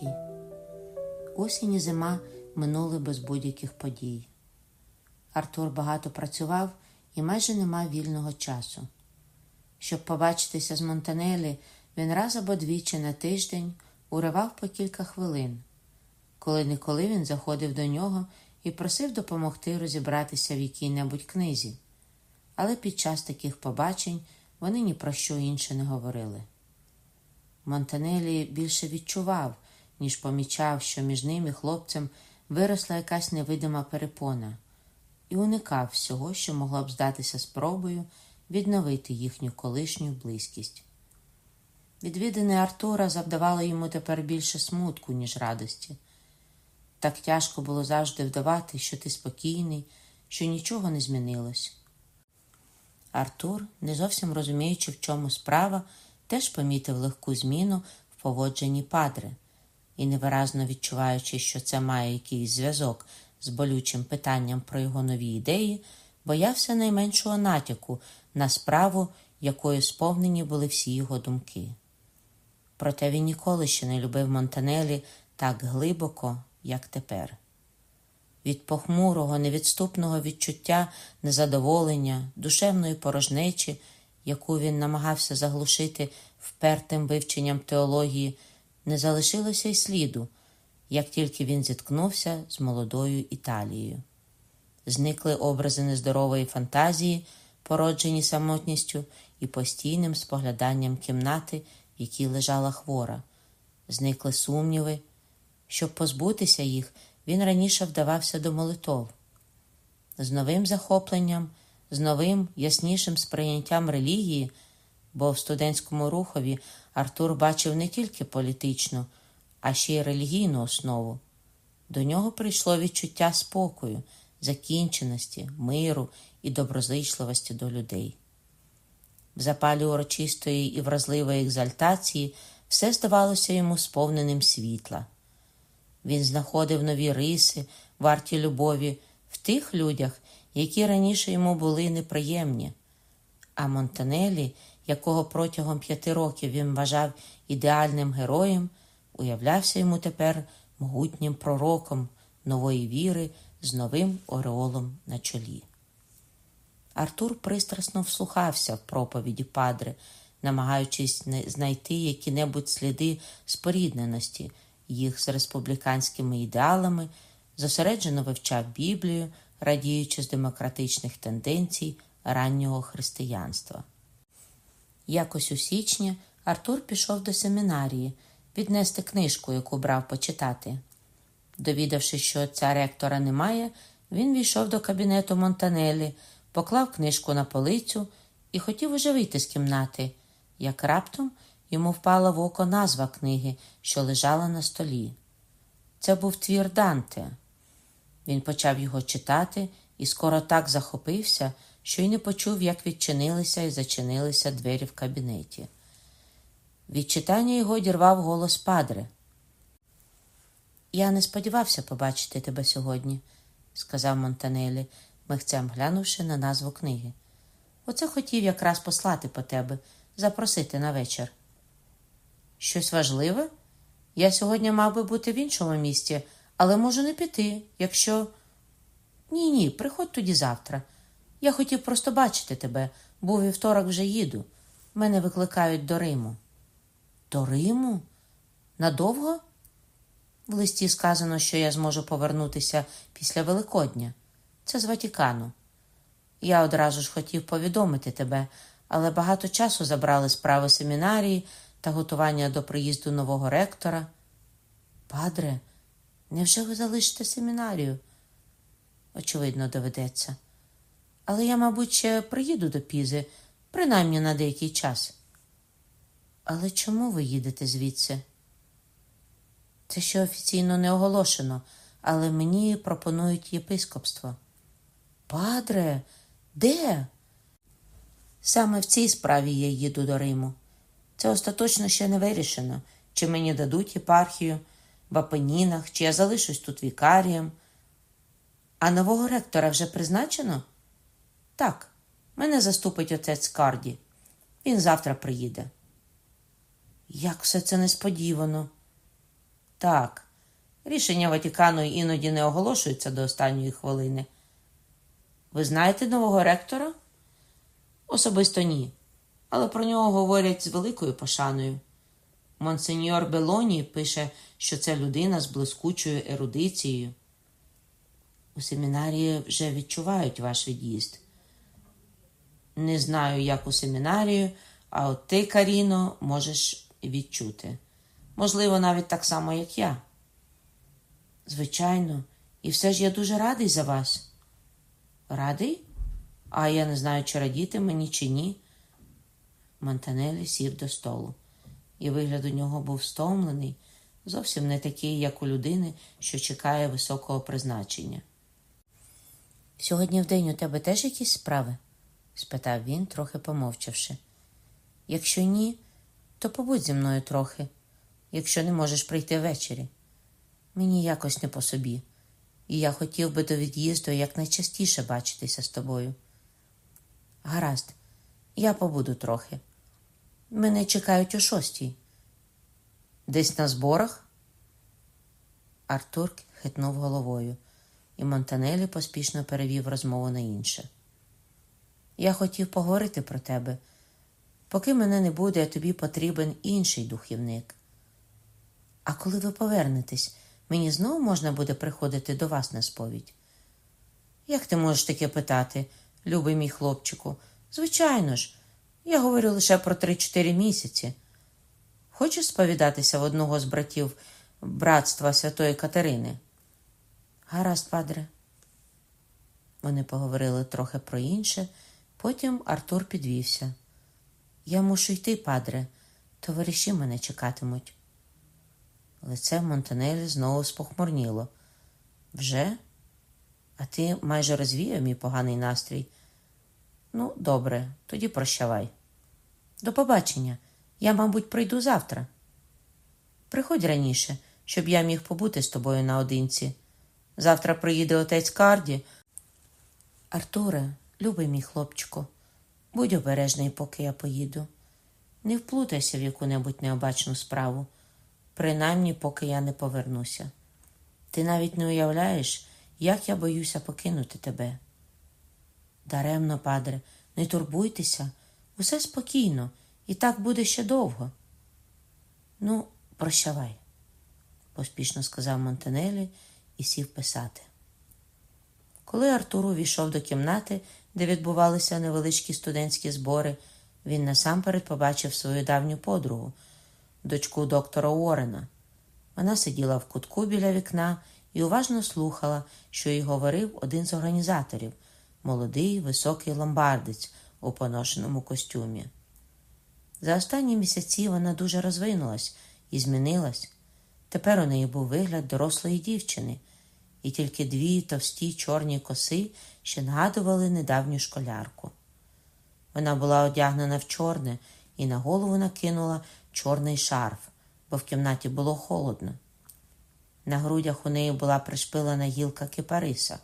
Третій. Осінь і зима минули без будь-яких подій. Артур багато працював і майже не мав вільного часу. Щоб побачитися з Монтанелі, він раз або двічі на тиждень уривав по кілька хвилин. Коли неколи він заходив до нього і просив допомогти розібратися в якій-небудь книзі. Але під час таких побачень вони ні про що інше не говорили. Монтанелі більше відчував, ніж помічав, що між ним і хлопцем виросла якась невидима перепона, і уникав всього, що могло б здатися спробою відновити їхню колишню близькість. Відвідини Артура завдавало йому тепер більше смутку, ніж радості. Так тяжко було завжди вдавати, що ти спокійний, що нічого не змінилось. Артур, не зовсім розуміючи, в чому справа, теж помітив легку зміну в поводженні падре і, невиразно відчуваючи, що це має якийсь зв'язок з болючим питанням про його нові ідеї, боявся найменшого натяку на справу, якою сповнені були всі його думки. Проте він ніколи ще не любив Монтанелі так глибоко, як тепер. Від похмурого, невідступного відчуття незадоволення, душевної порожнечі, яку він намагався заглушити впертим вивченням теології, не залишилося й сліду, як тільки він зіткнувся з молодою Італією. Зникли образи нездорової фантазії, породжені самотністю і постійним спогляданням кімнати, в якій лежала хвора, зникли сумніви. Щоб позбутися їх, він раніше вдавався до молитов. З новим захопленням, з новим яснішим сприйняттям релігії, бо в студентському рухові Артур бачив не тільки політичну, а ще й релігійну основу. До нього прийшло відчуття спокою, закінченості, миру і доброзичливості до людей. В запалі урочистої і вразливої екзальтації все здавалося йому сповненим світла. Він знаходив нові риси, варті любові в тих людях, які раніше йому були неприємні. А Монтанелі, якого протягом п'яти років він вважав ідеальним героєм, уявлявся йому тепер могутнім пророком нової віри з новим ореолом на чолі. Артур пристрасно вслухався в проповіді Падре, намагаючись знайти які-небудь сліди спорідненості їх з республіканськими ідеалами, зосереджено вивчав Біблію, радіючи з демократичних тенденцій раннього християнства. Якось у січні Артур пішов до семінарії віднести книжку, яку брав почитати. Довідавшись, що отця ректора немає, він війшов до кабінету Монтанелі, поклав книжку на полицю і хотів уже вийти з кімнати, як раптом йому впала в око назва книги, що лежала на столі. Це був твір Данте. Він почав його читати і скоро так захопився, що й не почув, як відчинилися і зачинилися двері в кабінеті. Від читання його дірвав голос Падре. Я не сподівався побачити тебе сьогодні, сказав Монтанелі, михцем глянувши на назву книги. Оце хотів якраз послати по тебе, запросити на вечір. Щось важливе? Я сьогодні мав би бути в іншому місті, але можу не піти, якщо. Ні, ні, приходь тоді завтра. Я хотів просто бачити тебе, бо вівторок вже їду. Мене викликають до Риму. До Риму? Надовго? В листі сказано, що я зможу повернутися після Великодня. Це з Ватікану. Я одразу ж хотів повідомити тебе, але багато часу забрали справи семінарії та готування до приїзду нового ректора. Падре, невже ви залишите семінарію? Очевидно, доведеться. Але я, мабуть, ще приїду до Пізи, принаймні на деякий час. Але чому ви їдете звідси? Це ще офіційно не оголошено, але мені пропонують єпископство. Падре, де? Саме в цій справі я їду до Риму. Це остаточно ще не вирішено, чи мені дадуть єпархію в Апенінах, чи я залишусь тут вікарієм. А нового ректора вже призначено? Так, мене заступить отець Карді. Він завтра приїде. Як все це несподівано. Так, рішення Ватикану іноді не оголошуються до останньої хвилини. Ви знаєте нового ректора? Особисто ні, але про нього говорять з великою пошаною. Монсеньор Белоні пише, що це людина з блискучою ерудицією. У семінарії вже відчувають ваш від'їзд. Не знаю, як у семінарію, а от ти, Каріно, можеш відчути. Можливо, навіть так само, як я. Звичайно, і все ж я дуже радий за вас. Радий? А я не знаю, чи радіти мені, чи ні. Монтанелі сів до столу, і вигляд у нього був стомлений, зовсім не такий, як у людини, що чекає високого призначення. Сьогодні в день у тебе теж якісь справи? Спитав він, трохи помовчавши. Якщо ні, то побудь зі мною трохи, якщо не можеш прийти ввечері. Мені якось не по собі, і я хотів би до від'їзду якнайчастіше бачитися з тобою. Гаразд, я побуду трохи. Мене чекають о шостій. Десь на зборах? Артур хитнув головою, і Монтанелі поспішно перевів розмову на інше. Я хотів поговорити про тебе. Поки мене не буде, тобі потрібен інший духівник. А коли ви повернетесь, мені знову можна буде приходити до вас на сповідь? Як ти можеш таке питати, любий мій хлопчику? Звичайно ж, я говорю лише про три-чотири місяці. Хочеш сповідатися в одного з братів братства Святої Катерини? Гаразд, падре. Вони поговорили трохи про інше, потім Артур підвівся. Я мушу йти, падре, товариші мене чекатимуть. Лице Монтанелі знову спохмурніло. Вже? А ти майже розвіяв мій поганий настрій. Ну, добре, тоді прощавай. До побачення. Я, мабуть, прийду завтра. Приходь раніше, щоб я міг побути з тобою наодинці. Завтра приїде отець Карді. Артуре, любий мій хлопчику, будь обережний, поки я поїду. Не вплутайся в яку-небудь необачну справу, принаймні, поки я не повернуся. Ти навіть не уявляєш, як я боюся покинути тебе. Даремно, падре, не турбуйтеся, усе спокійно, і так буде ще довго. Ну, прощавай, поспішно сказав Монтанелі і сів писати. Коли Артур увійшов до кімнати, де відбувалися невеличкі студентські збори, він насамперед побачив свою давню подругу, дочку доктора Уоррена. Вона сиділа в кутку біля вікна і уважно слухала, що їй говорив один з організаторів молодий високий ломбардець у поношеному костюмі. За останні місяці вона дуже розвинулась і змінилась. Тепер у неї був вигляд дорослої дівчини, і тільки дві товсті чорні коси ще нагадували недавню школярку. Вона була одягнена в чорне і на голову накинула чорний шарф, бо в кімнаті було холодно. На грудях у неї була пришпилена гілка кипариса,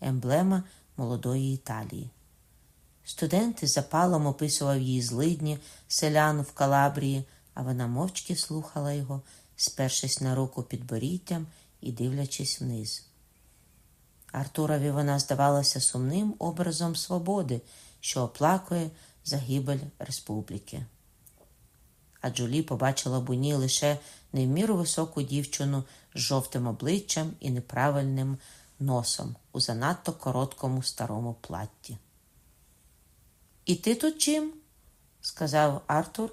емблема молодої Італії. Студенти запалом описував її злидні селян в Калабрії, а вона мовчки слухала його, спершись на руку під боріттям і дивлячись вниз. Артурові вона здавалася сумним образом свободи, що оплакує загибель республіки. А Джулі побачила буні лише не в міру високу дівчину з жовтим обличчям і неправильним носом у занадто короткому старому платті. І ти тут чим? сказав Артур,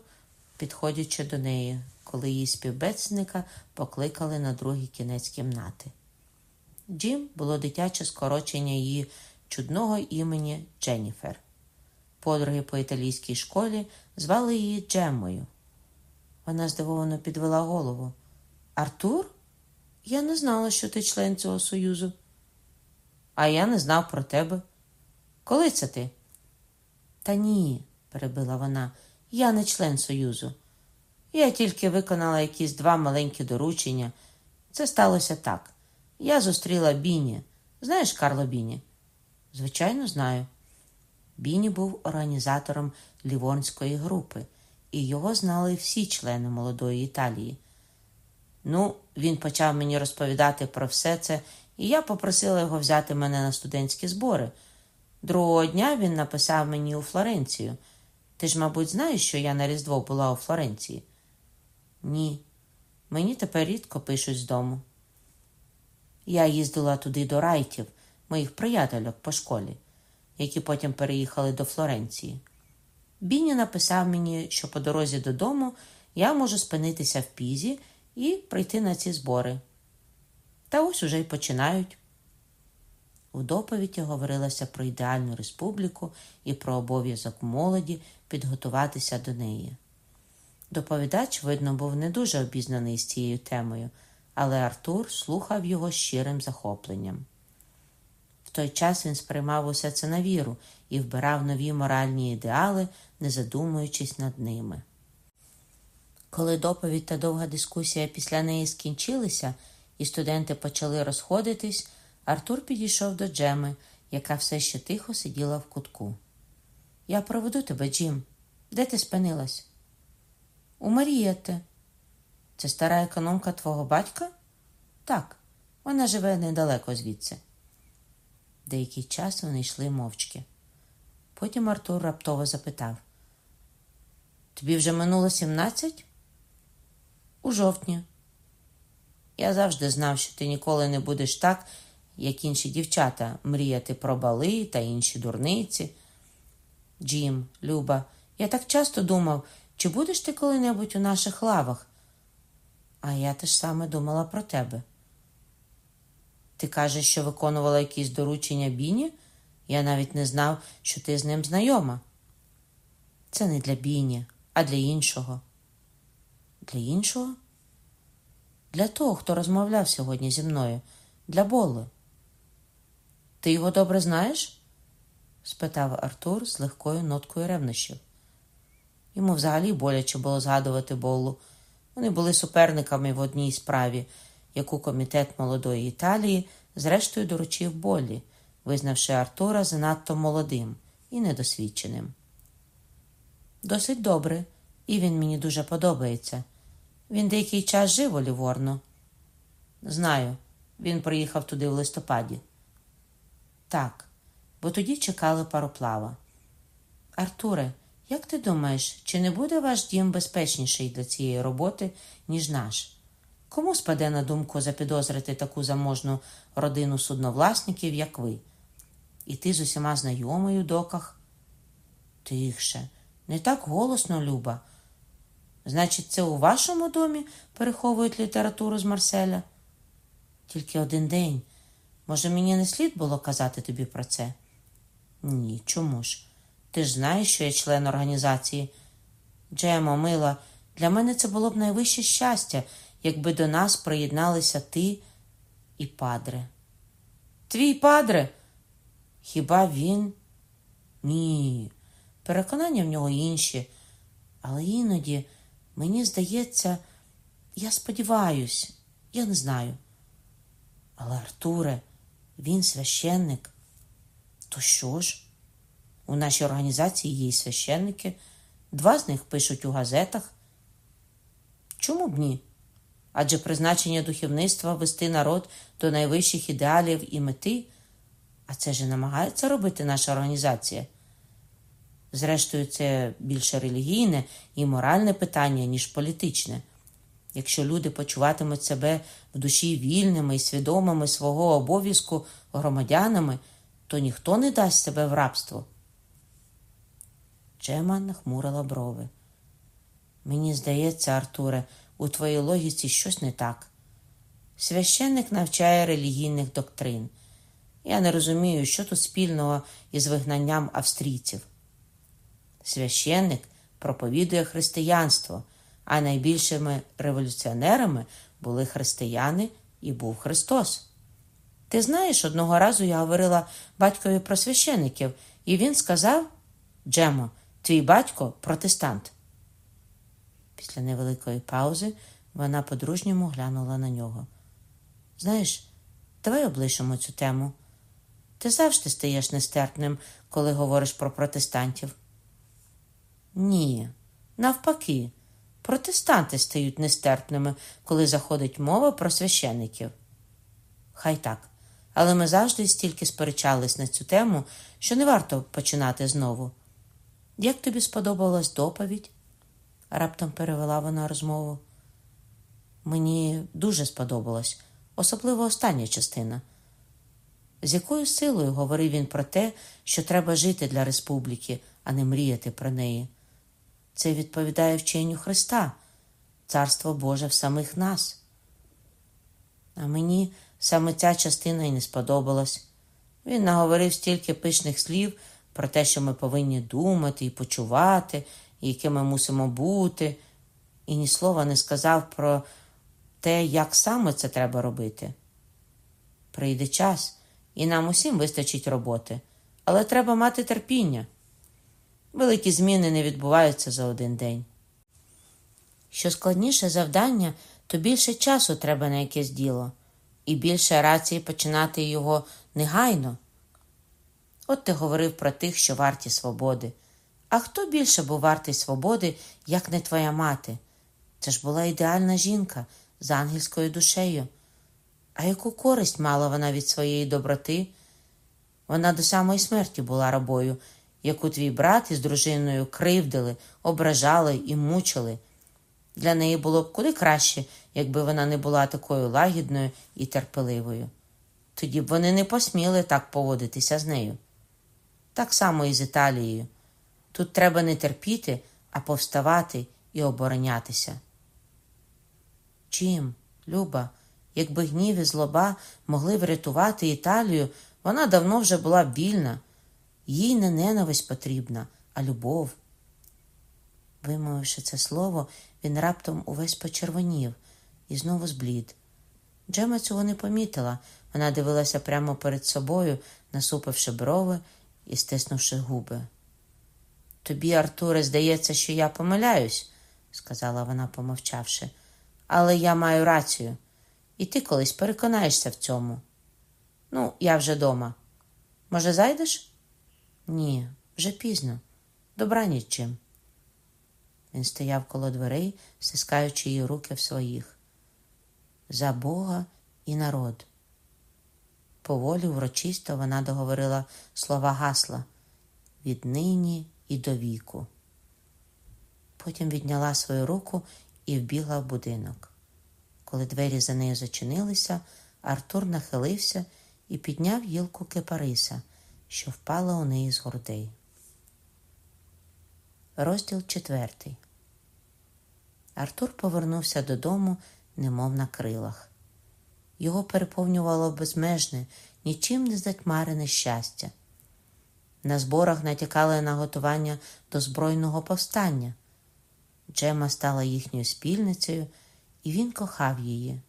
підходячи до неї, коли її співбесідника покликали на другий кінець кімнати. Джим було дитяче скорочення її чудного імені Дженніфер. Подруги по італійській школі звали її Джеммою. Вона здивовано підвела голову. Артур? Я не знала, що ти член цього союзу. А я не знав про тебе. Коли це ти? Та ні, перебила вона, я не член Союзу. Я тільки виконала якісь два маленькі доручення. Це сталося так. Я зустріла Біні. Знаєш Карло Біні? Звичайно, знаю. Біні був організатором лівонської групи, і його знали всі члени молодої Італії. Ну, він почав мені розповідати про все це, і я попросила його взяти мене на студентські збори. Другого дня він написав мені у Флоренцію. Ти ж, мабуть, знаєш, що я на Різдво була у Флоренції? Ні. Мені тепер рідко пишуть з дому. Я їздила туди до райтів, моїх приятельок по школі, які потім переїхали до Флоренції. Біні написав мені, що по дорозі додому я можу спинитися в пізі і прийти на ці збори. Та ось уже й починають. У доповіді говорилося про ідеальну республіку і про обов'язок молоді підготуватися до неї. Доповідач, видно, був не дуже обізнаний з цією темою, але Артур слухав його щирим захопленням. В той час він сприймав усе це на віру і вбирав нові моральні ідеали, не задумуючись над ними. Коли доповідь та довга дискусія після неї скінчилися, і студенти почали розходитись, Артур підійшов до Джеми, яка все ще тихо сиділа в кутку. Я проведу тебе, Джим. Де ти спинилась? У Марієте. Це стара економка твого батька? Так, вона живе недалеко звідси. Деякий час вони йшли мовчки. Потім Артур раптово запитав: Тобі вже минуло сімнадцять? У жовтні. Я завжди знав, що ти ніколи не будеш так, як інші дівчата, мріяти про бали та інші дурниці. Джим, Люба, я так часто думав, чи будеш ти коли-небудь у наших лавах? А я теж саме думала про тебе. Ти кажеш, що виконувала якісь доручення Біні? Я навіть не знав, що ти з ним знайома. Це не для Біні, а для іншого. Для іншого? Для того, хто розмовляв сьогодні зі мною, для Болли. Ти його добре знаєш? спитав Артур з легкою ноткою ревнощів. Йому взагалі боляче було згадувати Боллу. Вони були суперниками в одній справі, яку комітет молодої Італії зрештою доручив Боллі, визнавши Артура занадто молодим і недосвідченим. Досить добре, і він мені дуже подобається. Він деякий час жив у Ліворно. Знаю, він приїхав туди в листопаді. Так, бо тоді чекали пароплава. Артуре, як ти думаєш, чи не буде ваш дім безпечніший для цієї роботи, ніж наш? Кому спаде на думку запідозрити таку заможну родину судновласників, як ви? І ти з усіма знайомою доках? Тихше, не так голосно, Люба. Значить, це у вашому домі переховують літературу з Марселя? Тільки один день. Може, мені не слід було казати тобі про це? Ні, чому ж? Ти ж знаєш, що я член організації. Джемо, мила, для мене це було б найвище щастя, якби до нас приєдналися ти і падре. Твій падре? Хіба він? Ні. Переконання в нього інші, але іноді. Мені здається, я сподіваюсь, я не знаю. Але Артуре, він священник. То що ж? У нашій організації є священники, два з них пишуть у газетах. Чому б ні? Адже призначення духовництва вести народ до найвищих ідеалів і мети, а це ж намагається робити наша організація. Зрештою, це більше релігійне і моральне питання, ніж політичне. Якщо люди почуватимуть себе в душі вільними і свідомими свого обов'язку громадянами, то ніхто не дасть себе в рабство. Джема нахмурила брови. Мені здається, Артуре, у твоїй логіці щось не так. Священник навчає релігійних доктрин. Я не розумію, що тут спільного із вигнанням австрійців. Священник проповідує християнство, а найбільшими революціонерами були християни і був Христос. Ти знаєш, одного разу я говорила батькові про священиків, і він сказав Джемо, твій батько протестант. Після невеликої паузи вона по-дружньому глянула на нього. Знаєш, давай облишимо цю тему. Ти завжди стаєш нестерпним, коли говориш про протестантів. Ні, навпаки, Протестанти стають нестерпними, коли заходить мова про священиків. Хай так. Але ми завжди стільки сперечались на цю тему, що не варто починати знову. Як тобі сподобалась доповідь? раптом перевела вона розмову. Мені дуже сподобалось, особливо остання частина. З якою силою говорив він про те, що треба жити для республіки, а не мріяти про неї. Це відповідає вченню Христа, Царство Боже в самих нас. А мені саме ця частина і не сподобалась. Він наговорив стільки пишних слів про те, що ми повинні думати і почувати, і якими мусимо бути, і ні слова не сказав про те, як саме це треба робити. Прийде час, і нам усім вистачить роботи, але треба мати терпіння. Великі зміни не відбуваються за один день. Що складніше завдання, то більше часу треба на якесь діло, і більше рації починати його негайно. От ти говорив про тих, що варті свободи. А хто більше був вартий свободи, як не твоя мати? Це ж була ідеальна жінка з ангельською душею. А яку користь мала вона від своєї доброти? Вона до самої смерті була рабою, яку твій брат із дружиною кривдили, ображали і мучили. Для неї було б куди краще, якби вона не була такою лагідною і терпеливою. Тоді б вони не посміли так поводитися з нею. Так само і з Італією. Тут треба не терпіти, а повставати і оборонятися. Чим, Люба, якби гнів і злоба могли врятувати Італію, вона давно вже була б вільна. Їй не ненависть потрібна, а любов. Вимовивши це слово, він раптом увесь почервонів і знову зблід. Джема цього не помітила. Вона дивилася прямо перед собою, насупивши брови і стиснувши губи. Тобі, Артуре, здається, що я помиляюсь, сказала вона, помовчавши, але я маю рацію, і ти колись переконаєшся в цьому. Ну, я вже дома. Може, зайдеш? Ні, вже пізно. Добраніч чим. Він стояв коло дверей, стискаючи її руки в своїх. За Бога і народ. Поволі урочисто вона договорила слова гасла віднині і до віку. Потім відняла свою руку і вбігла в будинок. Коли двері за нею зачинилися, Артур нахилився і підняв гілку кипариса, що впала у неї з гордей. Розділ четвертий. Артур повернувся додому, немов на крилах. Його переповнювало безмежне, нічим не затьмарене щастя. На зборах натякали на готування до збройного повстання. Джема стала їхньою спільницею, і він кохав її.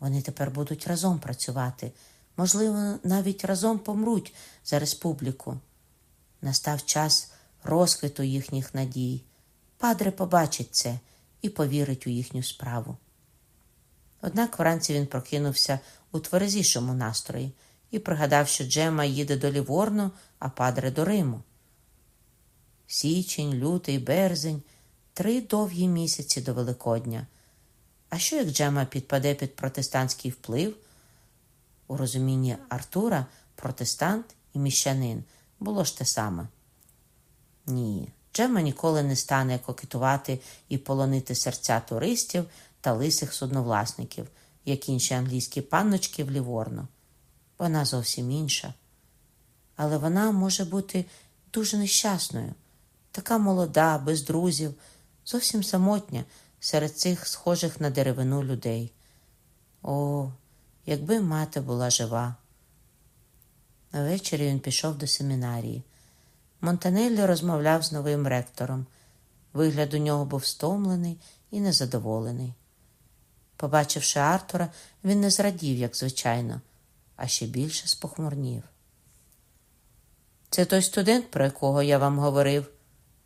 Вони тепер будуть разом працювати, можливо, навіть разом помруть за республіку. Настав час розквіту їхніх надій. Падре побачить це і повірить у їхню справу. Однак вранці він прокинувся у тверезішому настрої і пригадав, що Джема їде до Ліворно, а падре до Риму. Січень, лютий, березень три довгі місяці до Великодня. А що як Джема підпаде під протестантський вплив? У розумінні Артура протестант і міщанин було ж те саме. Ні, Джема ніколи не стане кокетувати і полонити серця туристів та лисих судновласників, як інші англійські панночки в Ліворно. Вона зовсім інша. Але вона може бути дуже нещасною, така молода, без друзів, зовсім самотня серед цих схожих на деревину людей. О, якби мати була жива. Ввечері він пішов до семінарії. Монтанеллі розмовляв з новим ректором. Вигляд у нього був стомлений і незадоволений. Побачивши Артура, він не зрадів, як звичайно, а ще більше спохмурнів. Це той студент, про якого я вам говорив,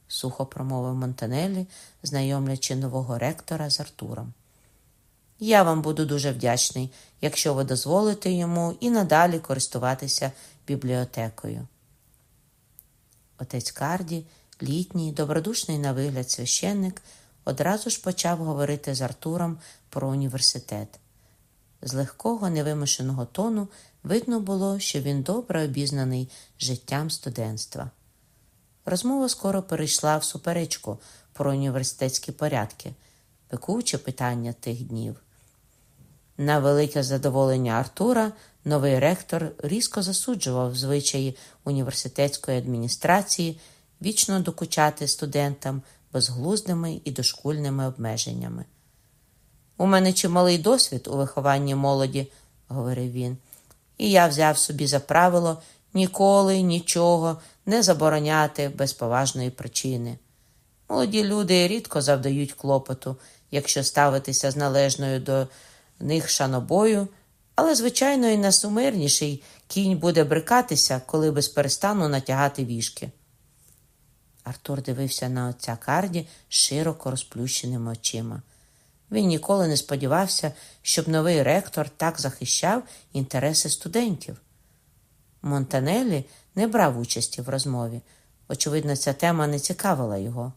сухо промовив Монтанеллі, знайомлячи нового ректора з Артуром. Я вам буду дуже вдячний, якщо ви дозволите йому і надалі користуватися бібліотекою. Отець Карді, літній, добродушний на вигляд священник, одразу ж почав говорити з Артуром про університет. З легкого невимушеного тону видно було, що він добре обізнаний життям студентства. Розмова скоро перейшла в суперечку про університетські порядки, пекуче питання тих днів. На велике задоволення Артура новий ректор різко засуджував звичаї університетської адміністрації вічно докучати студентам безглуздими і дошкульними обмеженнями. У мене чималий досвід у вихованні молоді, говорив він, і я взяв собі за правило ніколи нічого не забороняти без поважної причини. Молоді люди рідко завдають клопоту, якщо ставитися з належною до них шанобою, але, звичайно, і найсумирніший кінь буде брикатися, коли без перестану натягати вішки. Артур дивився на отця Карді широко розплющеними очима. Він ніколи не сподівався, щоб новий ректор так захищав інтереси студентів. Монтанелі не брав участі в розмові. Очевидно, ця тема не цікавила його.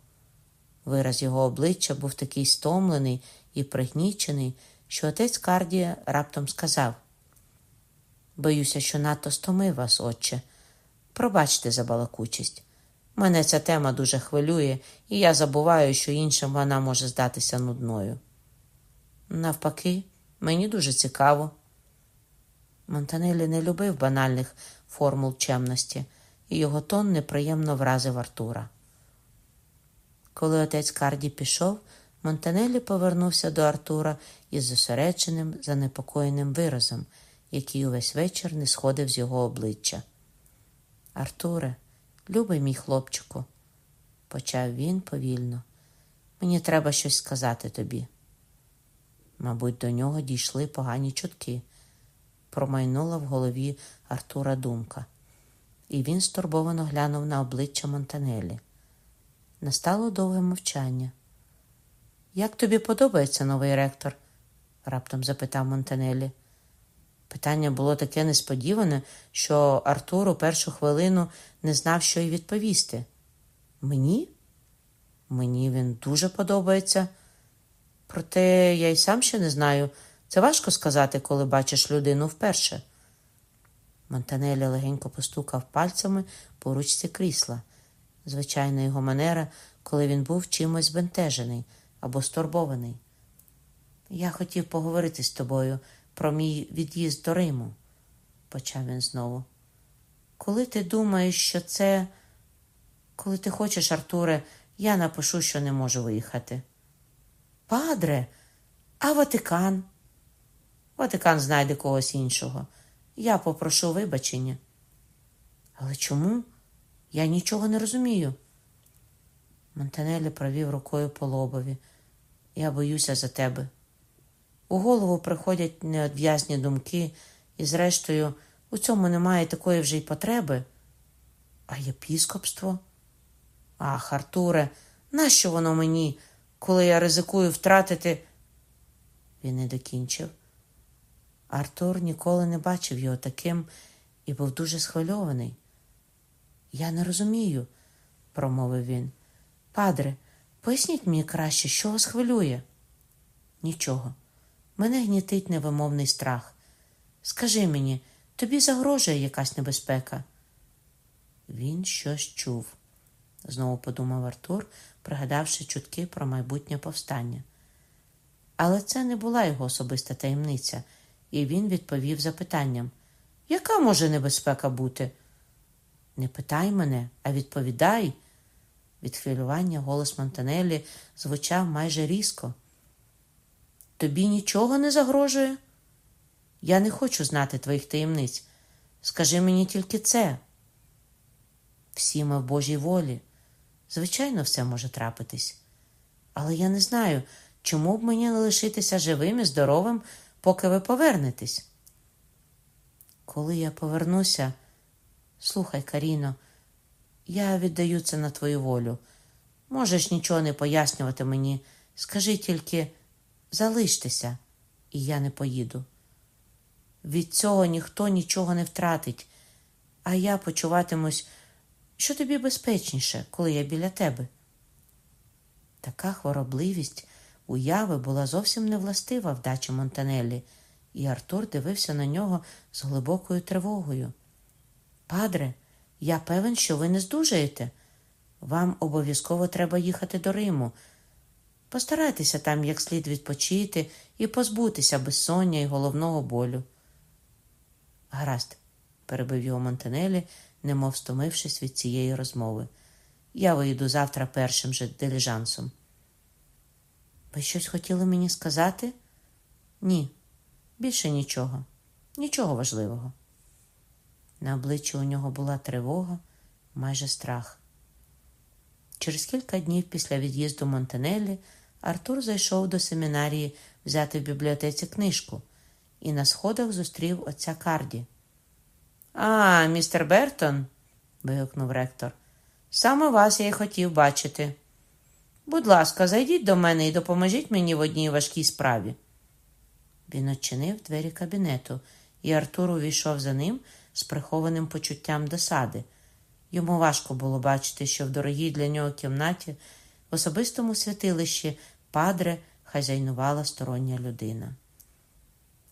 Вираз його обличчя був такий стомлений і пригнічений, що отець Кардія раптом сказав: Боюся, що надто стомив вас, отче. Пробачте за балакучість. Мене ця тема дуже хвилює, і я забуваю, що іншим вона може здатися нудною. Навпаки, мені дуже цікаво. Монтанелі не любив банальних формул чемності, і його тон неприємно вразив Артура. Коли отець Карді пішов, Монтанелі повернувся до Артура із зосередженим, занепокоєним виразом, який увесь вечір не сходив з його обличчя. Артуре, любий мій хлопчику, почав він повільно. Мені треба щось сказати тобі. Мабуть, до нього дійшли погані чутки. Промайнула в голові Артура думка, і він стурбовано глянув на обличчя Монтанелі. Настало довге мовчання. Як тобі подобається новий ректор? раптом запитав Монтанелі. Питання було таке несподіване, що Артур у першу хвилину не знав, що й відповісти. Мені? Мені він дуже подобається. Проте я й сам ще не знаю. Це важко сказати, коли бачиш людину вперше. Монтанелі легенько постукав пальцями по ручці крісла. Звичайна його манера, коли він був чимось збентежений або стурбований. Я хотів поговорити з тобою про мій від'їзд до Риму, почав він знову. Коли ти думаєш, що це, коли ти хочеш, Артуре, я напишу, що не можу виїхати. Падре, а Ватикан? Ватикан знайде когось іншого. Я попрошу вибачення. Але чому? Я нічого не розумію. Монтанелі провів рукою по лобові. Я боюся за тебе. У голову приходять неодв'язні думки, і, зрештою, у цьому немає такої вже й потреби. А єпіскопство? Ах, Артуре, нащо воно мені, коли я ризикую втратити? Він не докінчив. Артур ніколи не бачив його таким і був дуже схвильований. Я не розумію, промовив він. Падре, поясніть мені краще, що вас хвилює? Нічого. Мене гнітить невимовний страх. Скажи мені, тобі загрожує якась небезпека? Він щось чув, знову подумав Артур, пригадавши чутки про майбутнє повстання. Але це не була його особиста таємниця, і він відповів запитанням Яка може небезпека бути? Не питай мене, а відповідай. Від хвилювання голос Монтанелі звучав майже різко. Тобі нічого не загрожує? Я не хочу знати твоїх таємниць. Скажи мені тільки це. Всі ми в Божій волі. Звичайно, все може трапитись. Але я не знаю, чому б мені не лишитися живим і здоровим, поки ви повернетесь. Коли я повернуся, слухай, Каріно, я віддаю це на твою волю. Можеш нічого не пояснювати мені. Скажи тільки залиштеся, і я не поїду. Від цього ніхто нічого не втратить, а я почуватимусь, що тобі безпечніше, коли я біля тебе. Така хворобливість уяви була зовсім не властива вдачі Монтанеллі, і Артур дивився на нього з глибокою тривогою. Падре, я певен, що ви не здужаєте. Вам обов'язково треба їхати до Риму. Постарайтеся там як слід відпочити і позбутися безсоння і головного болю. Гаразд, перебив його Монтанелі, немов стомившись від цієї розмови. Я вийду завтра першим же диліжансом. Ви щось хотіли мені сказати? Ні, більше нічого, нічого важливого. На обличчі у нього була тривога, майже страх. Через кілька днів після від'їзду Монтанеллі Артур зайшов до семінарії взяти в бібліотеці книжку і на сходах зустрів отця Карді. А, містер Бертон, вигукнув ректор, саме вас я й хотів бачити. Будь ласка, зайдіть до мене і допоможіть мені в одній важкій справі. Він очинив двері кабінету, і Артур увійшов за ним з прихованим почуттям досади. Йому важко було бачити, що в дорогій для нього кімнаті в особистому святилищі падре хазяйнувала стороння людина.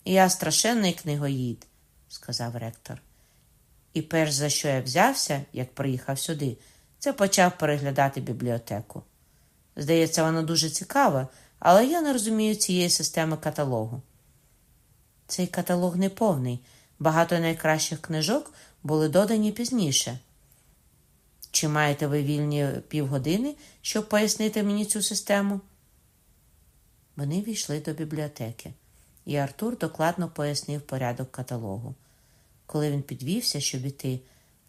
Я страшенний книгоїд, сказав ректор. І перш за що я взявся, як приїхав сюди, це почав переглядати бібліотеку. Здається, вона дуже цікава, але я не розумію цієї системи каталогу. Цей каталог не повний. Багато найкращих книжок були додані пізніше. Чи маєте ви вільні півгодини, щоб пояснити мені цю систему? Вони війшли до бібліотеки, і Артур докладно пояснив порядок каталогу. Коли він підвівся, щоб іти,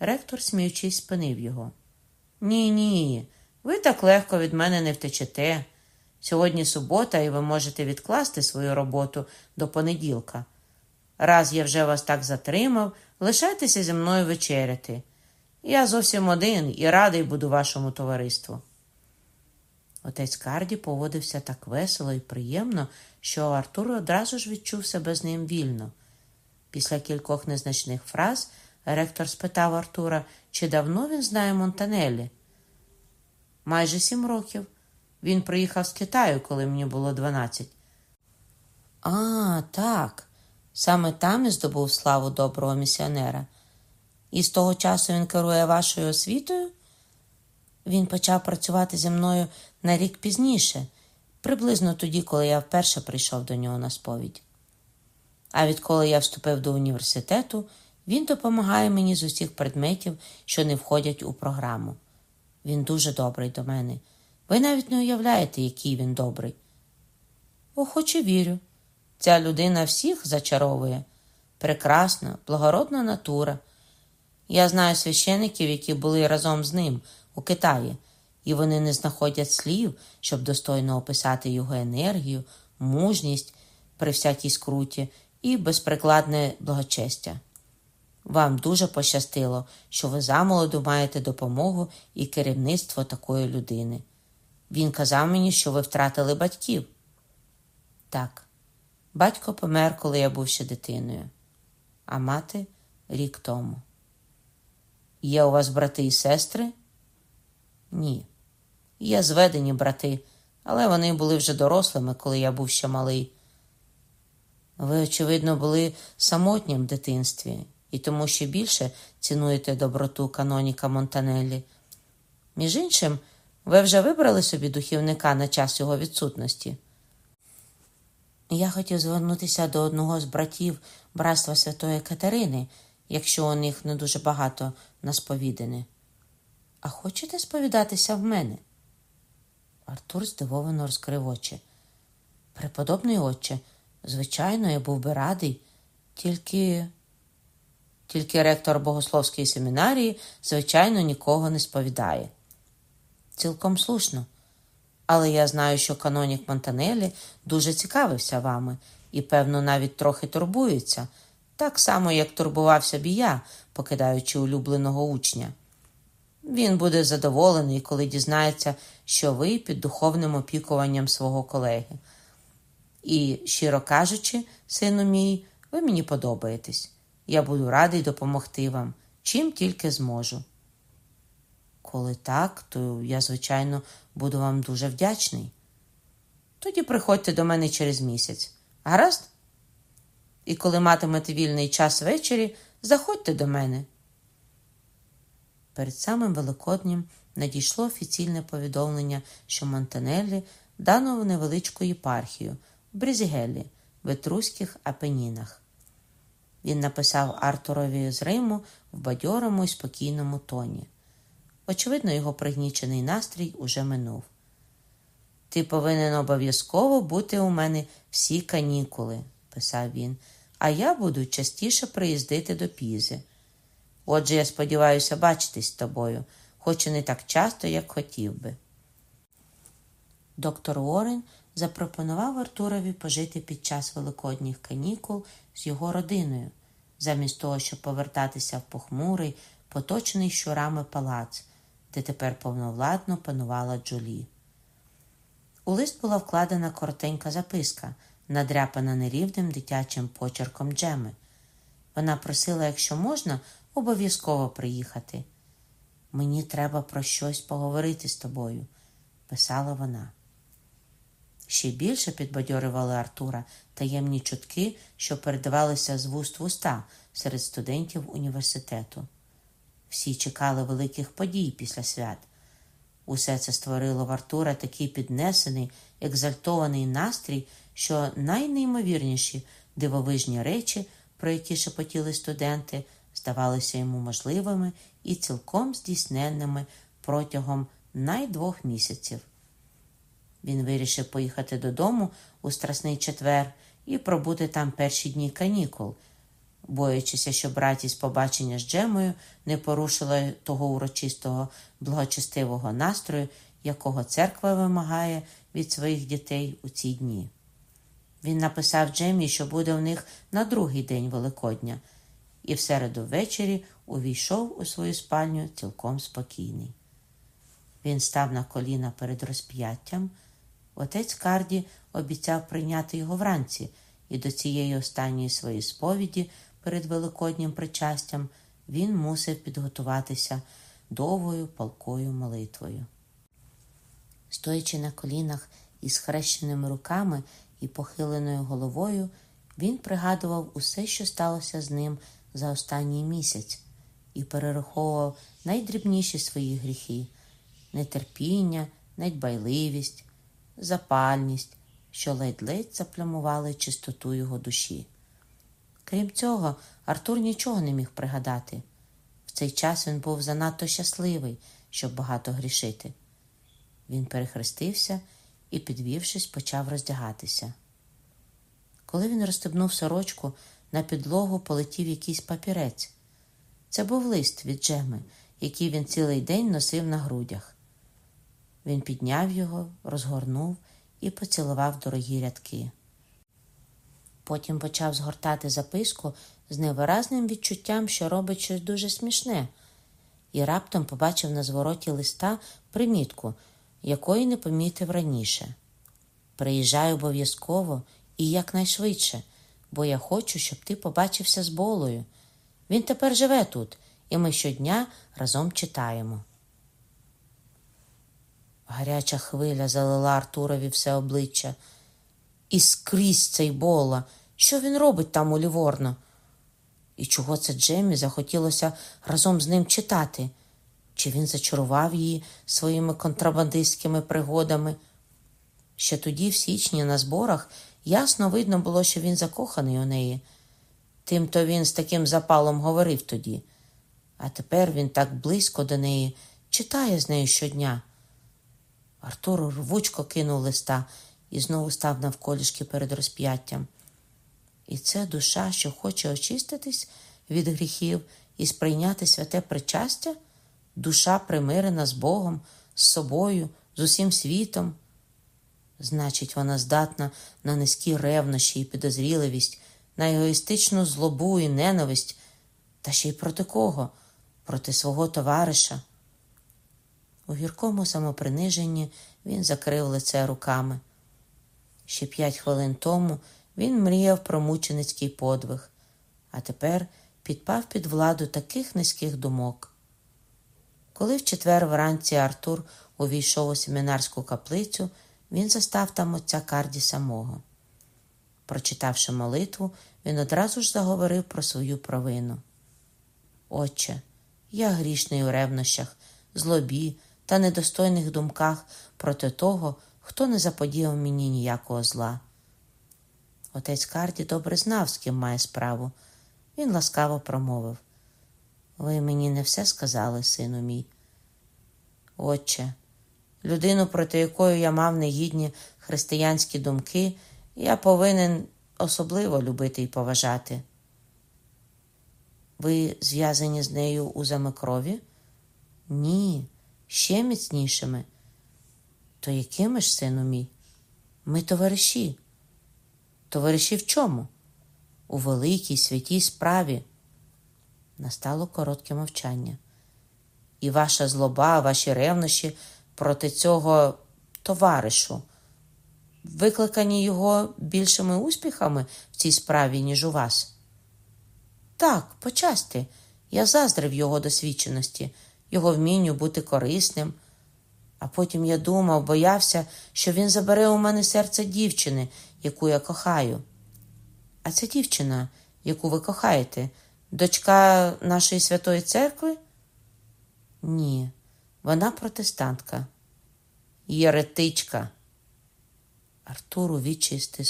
ректор, сміючись, спинив його. Ні, ні, ви так легко від мене не втечете. Сьогодні субота, і ви можете відкласти свою роботу до понеділка. Раз я вже вас так затримав, лишайтеся зі мною вечеряти. Я зовсім один і радий буду вашому товариству. Отець Карді поводився так весело і приємно, що Артур одразу ж відчув себе з ним вільно. Після кількох незначних фраз ректор спитав Артура, чи давно він знає Монтанеллі. Майже сім років. Він приїхав з Китаю, коли мені було дванадцять. А, так. Саме там і здобув славу доброго місіонера. І з того часу він керує вашою освітою? Він почав працювати зі мною на рік пізніше, приблизно тоді, коли я вперше прийшов до нього на сповідь. А відколи я вступив до університету, він допомагає мені з усіх предметів, що не входять у програму. Він дуже добрий до мене. Ви навіть не уявляєте, який він добрий. Охоче вірю. Ця людина всіх зачаровує. Прекрасна, благородна натура. Я знаю священиків, які були разом з ним у Китаї, і вони не знаходять слів, щоб достойно описати його енергію, мужність при всякій скруті і безприкладне благочестя. Вам дуже пощастило, що ви замолоду маєте допомогу і керівництво такої людини. Він казав мені, що ви втратили батьків. Так, батько помер, коли я був ще дитиною, а мати рік тому. Є у вас брати і сестри? Ні. Є зведені брати, але вони були вже дорослими, коли я був ще малий. Ви, очевидно, були самотнім в дитинстві і тому ще більше цінуєте доброту каноніка Монтанеллі. Між іншим, ви вже вибрали собі духівника на час його відсутності. Я хотів звернутися до одного з братів братства Святої Катерини, якщо у них не дуже багато на сповідане. А хочете сповідатися в мене? Артур здивовано розкрив очі. Преподобний отче, звичайно, я був би радий, тільки тільки ректор богословської семінарії, звичайно, нікого не сповідає. Цілком слушно. Але я знаю, що канонік Монтанелі дуже цікавився вами і, певно, навіть трохи турбується, так само, як турбувався б і я, покидаючи улюбленого учня. Він буде задоволений, коли дізнається, що ви під духовним опікуванням свого колеги. І, щиро кажучи, сину мій, ви мені подобаєтесь. Я буду радий допомогти вам, чим тільки зможу. Коли так, то я, звичайно, буду вам дуже вдячний. Тоді приходьте до мене через місяць. Гаразд? І коли матимете вільний час ввечері, заходьте до мене. Перед самим Великоднім надійшло офіційне повідомлення, що Монтанеллі дано в невеличку єпархію в Брізігелі в Етруських Апенінах. Він написав Артурові з Риму в бадьорому і спокійному тоні. Очевидно, його пригнічений настрій уже минув. Ти повинен обов'язково бути у мене всі канікули, писав він, а я буду частіше приїздити до Пізи. Отже, я сподіваюся бачитись з тобою, хоч і не так часто, як хотів би. Доктор Уоррен запропонував Артурові пожити під час великодніх канікул з його родиною, замість того, щоб повертатися в похмурий, поточений щурами палац, де тепер повновладно панувала Джулі. У лист була вкладена коротенька записка, надряпана нерівним дитячим почерком Джеми. Вона просила, якщо можна, обов'язково приїхати. Мені треба про щось поговорити з тобою, писала вона. Ще більше підбадьорювали Артура таємні чутки, що передавалися з вуст в уста серед студентів університету. Всі чекали великих подій після свят. Усе це створило в Артура такий піднесений, екзальтований настрій, що найнеймовірніші дивовижні речі, про які шепотіли студенти, здавалися йому можливими і цілком здійсненними протягом найдвох місяців. Він вирішив поїхати додому у Страсний четвер і пробути там перші дні канікул, боячися, що братість побачення з Джемою не порушила того урочистого благочестивого настрою, якого церква вимагає від своїх дітей у ці дні. Він написав Джемі, що буде в них на другий день Великодня, і в середу ввечері увійшов у свою спальню цілком спокійний. Він став на коліна перед розп'яттям. Отець Карді обіцяв прийняти його вранці, і до цієї останньої своєї сповіді перед великоднім причастям він мусив підготуватися довгою палкою молитвою. Стоячи на колінах із хрещеними руками і похиленою головою, він пригадував усе, що сталося з ним за останній місяць, і перераховував найдрібніші свої гріхи нетерпіння, недбайливість, запальність, що ледь-ледь заплямували чистоту його душі. Крім цього, Артур нічого не міг пригадати. В цей час він був занадто щасливий, щоб багато грішити. Він перехрестився і, підвівшись, почав роздягатися. Коли він розстебнув сорочку, на підлогу полетів якийсь папірець. Це був лист від Джеми, який він цілий день носив на грудях. Він підняв його, розгорнув і поцілував дорогі рядки. Потім почав згортати записку з невиразним відчуттям, що робить щось дуже смішне, і раптом побачив на звороті листа примітку, якої не помітив раніше. Приїжджай обов'язково і якнайшвидше, бо я хочу, щоб ти побачився з болою. Він тепер живе тут, і ми щодня разом читаємо. Гаряча хвиля залила Артурові все обличчя. І скрізь цей бола. Що він робить там у Ліворно? І чого це Джемі захотілося разом з ним читати? Чи він зачарував її своїми контрабандистськими пригодами? Ще тоді, в січні, на зборах, ясно видно було, що він закоханий у неї. Тимто він з таким запалом говорив тоді. А тепер він так близько до неї читає з нею щодня. Артур рвучко кинув листа і знову став навколішки перед розп'яттям. І це душа, що хоче очиститись від гріхів і сприйняти святе причастя, душа примирена з Богом, з собою, з усім світом. Значить, вона здатна на низькі ревнощі і підозріливість, на егоїстичну злобу і ненависть, та ще й проти кого? Проти свого товариша. У гіркому самоприниженні він закрив лице руками. Ще п'ять хвилин тому він мріяв про мученицький подвиг, а тепер підпав під владу таких низьких думок. Коли в четвер вранці Артур увійшов у семінарську каплицю, він застав там отця Карді самого. Прочитавши молитву, він одразу ж заговорив про свою провину. Отче, я грішний у ревнощах, злобі та недостойних думках проти того, хто не заподіяв мені ніякого зла. Отець Карді добре знав, з ким має справу. Він ласкаво промовив Ви мені не все сказали, сину мій. Отче, людину, проти якої я мав негідні християнські думки, я повинен особливо любити і поважати. Ви зв'язані з нею узами крові? Ні, ще міцнішими. То якими ж, сину мій? Ми товариші. Товариші в чому? У великій святій справі. Настало коротке мовчання. І ваша злоба, ваші ревнощі проти цього товаришу, викликані його більшими успіхами в цій справі, ніж у вас. Так, почасти. Я заздрив його досвідченості, його вмінню бути корисним. А потім я думав, боявся, що він забере у мене серце дівчини, яку я кохаю. А ця дівчина, яку ви кохаєте, дочка нашої святої церкви? Ні, вона протестантка. Єретичка. Артур у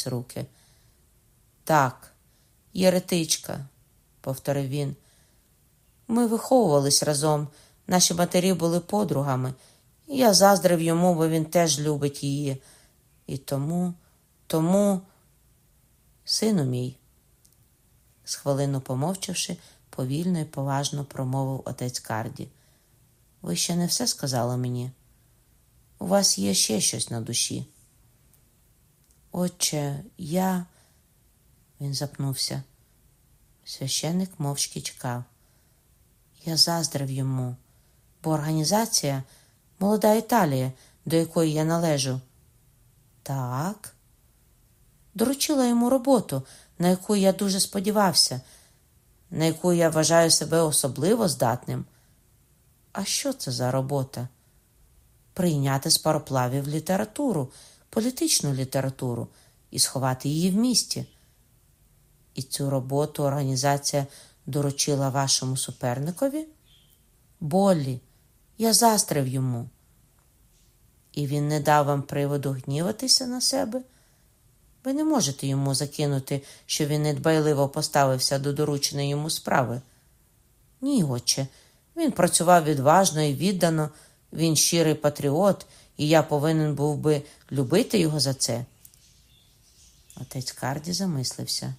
руки. Так, єретичка, повторив він. Ми виховувались разом, наші матері були подругами. Я заздрив йому, бо він теж любить її. І тому, тому, сину мій, з хвилину помовчавши, повільно і поважно промовив отець Карді. Ви ще не все сказали мені. У вас є ще щось на душі. Отче, я. Він запнувся. Священник мовчки чекав. Я заздрив йому, бо організація молода Італія, до якої я належу. Так. Доручила йому роботу, на яку я дуже сподівався, на яку я вважаю себе особливо здатним. А що це за робота? Прийняти з пароплавів літературу, політичну літературу і сховати її в місті. І цю роботу організація доручила вашому суперникові? Болі, я застрив йому. І він не дав вам приводу гніватися на себе. Ви не можете йому закинути, що він недбайливо поставився до дорученої йому справи. Ні, отче, він працював відважно і віддано, він щирий патріот, і я повинен був би любити його за це. Отець Карді замислився.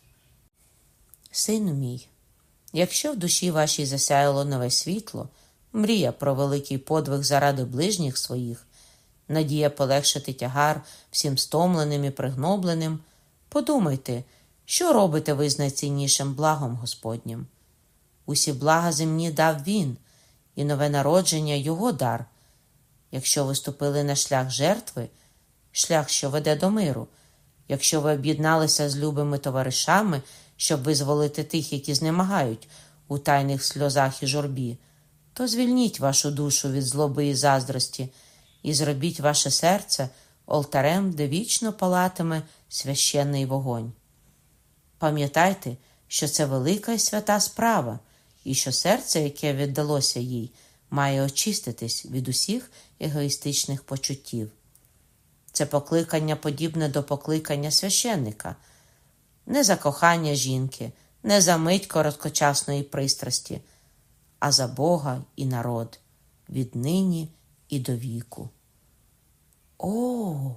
Сину мій, якщо в душі вашій засяяло нове світло, мрія про великий подвиг заради ближніх своїх, надія полегшити тягар всім стомленим і пригнобленим, подумайте, що робите ви з найціннішим благом Господнім. Усі блага земні дав Він, і нове народження його дар. Якщо ви ступили на шлях жертви, шлях, що веде до миру, якщо ви об'єдналися з любими товаришами, щоб визволити тих, які знемагають у тайних сльозах і журбі, то звільніть вашу душу від злоби і заздрості і зробіть ваше серце олтарем, де вічно палатиме священний вогонь. Пам'ятайте, що це велика і свята справа, і що серце, яке віддалося їй, має очиститись від усіх егоїстичних почуттів. Це покликання подібне до покликання священника, не за кохання жінки, не за мить короткочасної пристрасті, а за Бога і народ віднині і до віку. О.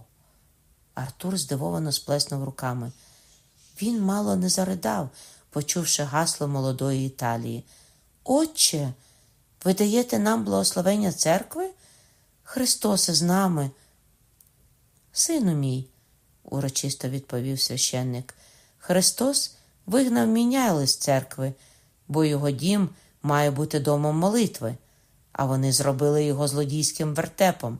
Артур здивовано сплеснув руками. Він мало не заридав, почувши гасло молодої Італії. Отче, ви даєте нам благословення церкви? Христосе з нами. Сину мій, урочисто відповів священник, Христос вигнав міняли з церкви, бо його дім має бути домом молитви, а вони зробили його злодійським вертепом.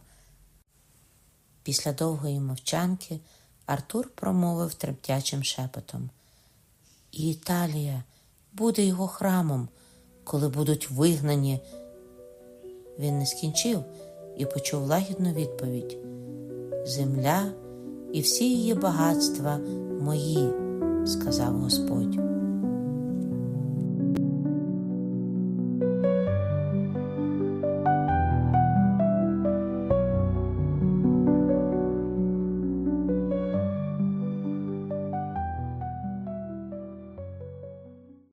Після довгої мовчанки Артур промовив трептячим шепотом. І Італія буде його храмом, коли будуть вигнані Він не скінчив і почув лагідну відповідь: Земля і всі її багатства мої, сказав Господь.